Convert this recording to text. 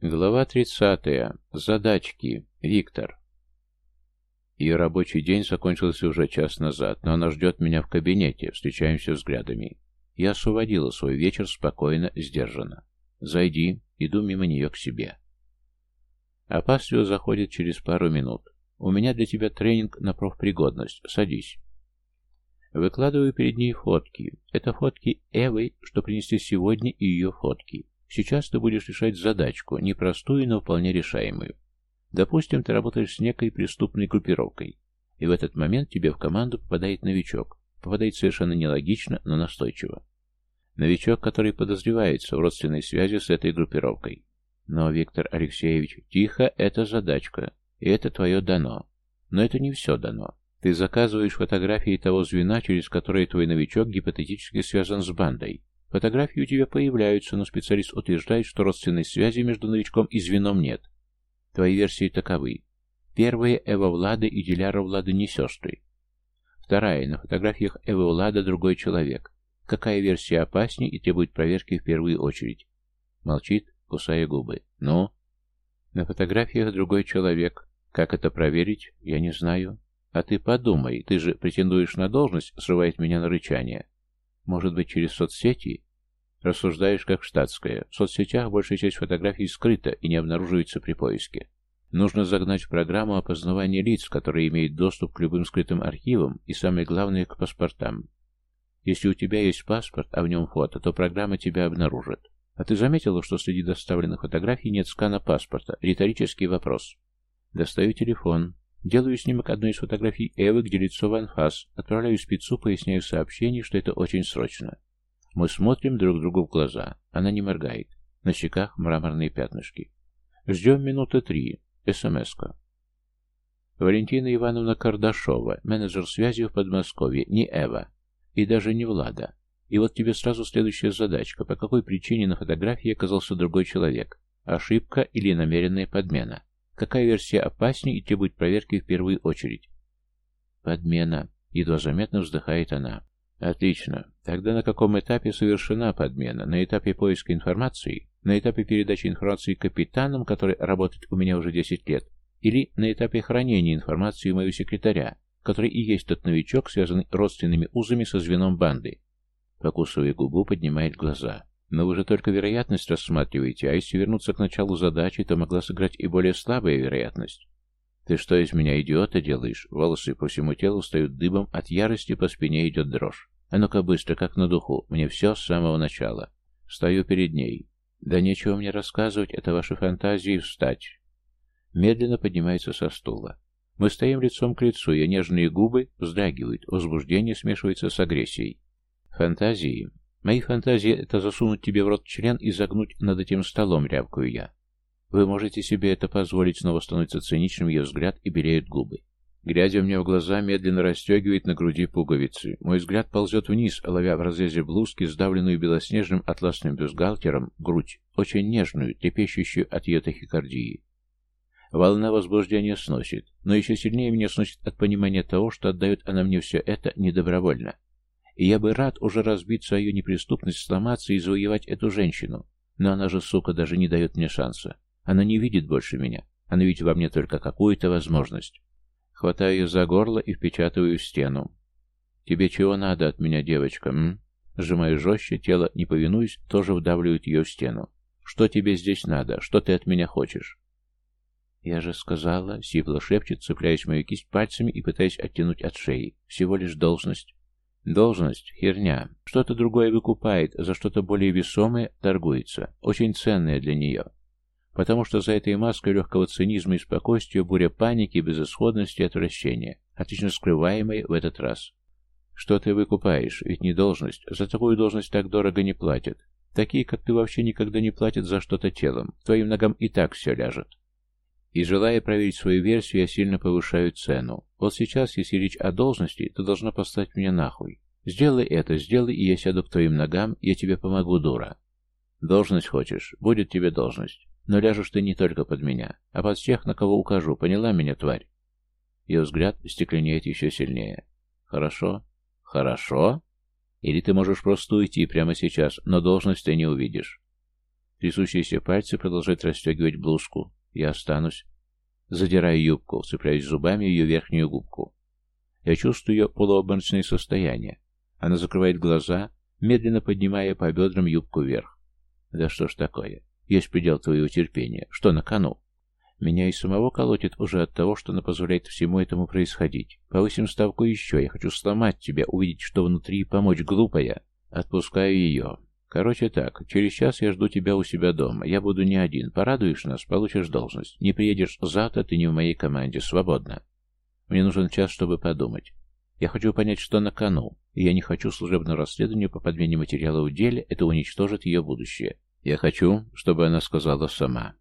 Глава 30. Задачки. Виктор. Ее рабочий день закончился уже час назад, но она ждет меня в кабинете, встречаемся взглядами. Я освободила свой вечер спокойно, сдержанно. «Зайди», иду мимо нее к себе. Опасливо заходит через пару минут. «У меня для тебя тренинг на профпригодность. Садись». Выкладываю перед ней фотки. Это фотки Эвы, что принесли сегодня, и ее фотки. Сейчас ты будешь решать задачку, непростую, но вполне решаемую. Допустим, ты работаешь с некой преступной группировкой, и в этот момент тебе в команду попадает новичок. Попадает совершенно нелогично, но настойчиво. Новичок, который подозревается в родственной связи с этой группировкой. Но, Виктор Алексеевич, тихо, это задачка, и это твое дано. Но это не все дано. Ты заказываешь фотографии того звена, через которое твой новичок гипотетически связан с бандой. Фотографии у тебя появляются, но специалист утверждает, что родственной связи между новичком и звеном нет. Твои версии таковы. Первая – Эва Влада и Диляра Влада не сестры. Вторая – на фотографиях Эва Влада другой человек. Какая версия опаснее и требует проверки в первую очередь? Молчит, кусая губы. Ну? На фотографиях другой человек. Как это проверить? Я не знаю. А ты подумай, ты же претендуешь на должность, срывает меня на рычание. Может быть, через соцсети? Рассуждаешь как штатская. В соцсетях большая часть фотографий скрыта и не обнаруживается при поиске. Нужно загнать в программу опознавания лиц, которые имеют доступ к любым скрытым архивам и, самое главное, к паспортам. Если у тебя есть паспорт, а в нем фото, то программа тебя обнаружит. А ты заметила, что среди доставленных фотографий нет скана паспорта? Риторический вопрос. Достаю телефон. Делаю снимок одной из фотографий Эвы, где лицо в анфас. Отправляю спецу, поясняю сообщение, что это очень срочно. Мы смотрим друг другу в глаза. Она не моргает. На щеках мраморные пятнышки. Ждем минуты три. СМС-ка. Валентина Ивановна Кардашова, менеджер связи в Подмосковье, не Эва. И даже не Влада. И вот тебе сразу следующая задачка. По какой причине на фотографии оказался другой человек? Ошибка или намеренная подмена? Какая версия опаснее и требует проверки в первую очередь? Подмена. Едва заметно вздыхает она. Отлично. Тогда на каком этапе совершена подмена? На этапе поиска информации? На этапе передачи информации капитанам, который работает у меня уже 10 лет? Или на этапе хранения информации у моего секретаря, который и есть тот новичок, связанный родственными узами со звеном банды? Покусывая губу, поднимает глаза. Но вы же только вероятность рассматриваете, а если вернуться к началу задачи, то могла сыграть и более слабая вероятность. Ты что из меня идиота делаешь? Волосы по всему телу встают дыбом, от ярости по спине идет дрожь. А ну-ка быстро, как на духу, мне все с самого начала. Стою перед ней. Да нечего мне рассказывать, это ваши фантазии, встать. Медленно поднимается со стула. Мы стоим лицом к лицу, ее нежные губы вздрагивают, возбуждение смешивается с агрессией. Фантазии Мои фантазии — это засунуть тебе в рот член и загнуть над этим столом, рявкаю я. Вы можете себе это позволить, снова становится циничным ее взгляд и белеют губы. Глядя мне в глаза, медленно расстегивает на груди пуговицы. Мой взгляд ползет вниз, ловя в разрезе блузки, сдавленную белоснежным атласным бюстгальтером, грудь, очень нежную, трепещущую от ее тахикардии. Волна возбуждения сносит, но еще сильнее меня сносит от понимания того, что отдает она мне все это недобровольно. И я бы рад уже разбиться о ее неприступность, сломаться и завоевать эту женщину. Но она же, сука, даже не дает мне шанса. Она не видит больше меня. Она видит во мне только какую-то возможность. Хватаю ее за горло и впечатываю в стену. «Тебе чего надо от меня, девочка, м?» Сжимаю жестче, тело, не повинуясь, тоже вдавливает ее в стену. «Что тебе здесь надо? Что ты от меня хочешь?» «Я же сказала», — сипло шепчет, цепляясь мою кисть пальцами и пытаясь оттянуть от шеи. «Всего лишь должность». Должность – херня. Что-то другое выкупает, за что-то более весомое торгуется, очень ценное для нее. Потому что за этой маской легкого цинизма и спокойствия буря паники, безысходности и отвращения, отлично скрываемой в этот раз. Что ты выкупаешь? Ведь не должность. За такую должность так дорого не платят. Такие, как ты, вообще никогда не платят за что-то телом. Твоим ногам и так все ляжет. И желая проверить свою версию, я сильно повышаю цену. Вот сейчас, если речь о должности, ты должна послать меня нахуй. Сделай это, сделай, и я сяду к твоим ногам, я тебе помогу, дура. Должность хочешь? Будет тебе должность. Но ляжешь ты не только под меня, а под всех, на кого укажу. Поняла меня, тварь? Ее взгляд стекленеет еще сильнее. Хорошо? Хорошо? Или ты можешь просто уйти прямо сейчас, но должность ты не увидишь. Трясущиеся пальцы продолжают расстегивать блузку. Я останусь. Задираю юбку, цепляюсь зубами ее верхнюю губку. Я чувствую ее полуобморочное состояние. Она закрывает глаза, медленно поднимая по бедрам юбку вверх. Да что ж такое? Есть предел твоего терпения. Что на кону? Меня и самого колотит уже от того, что она позволяет всему этому происходить. Повысим ставку еще. Я хочу сломать тебя, увидеть, что внутри, и помочь, глупая. Отпускаю ее. Короче так, через час я жду тебя у себя дома. Я буду не один. Порадуешь нас, получишь должность. Не приедешь завтра, ты не в моей команде. Свободно. Мне нужен час, чтобы подумать. Я хочу понять, что на кону. И я не хочу служебного расследования по подмене материала в деле. Это уничтожит ее будущее. Я хочу, чтобы она сказала сама.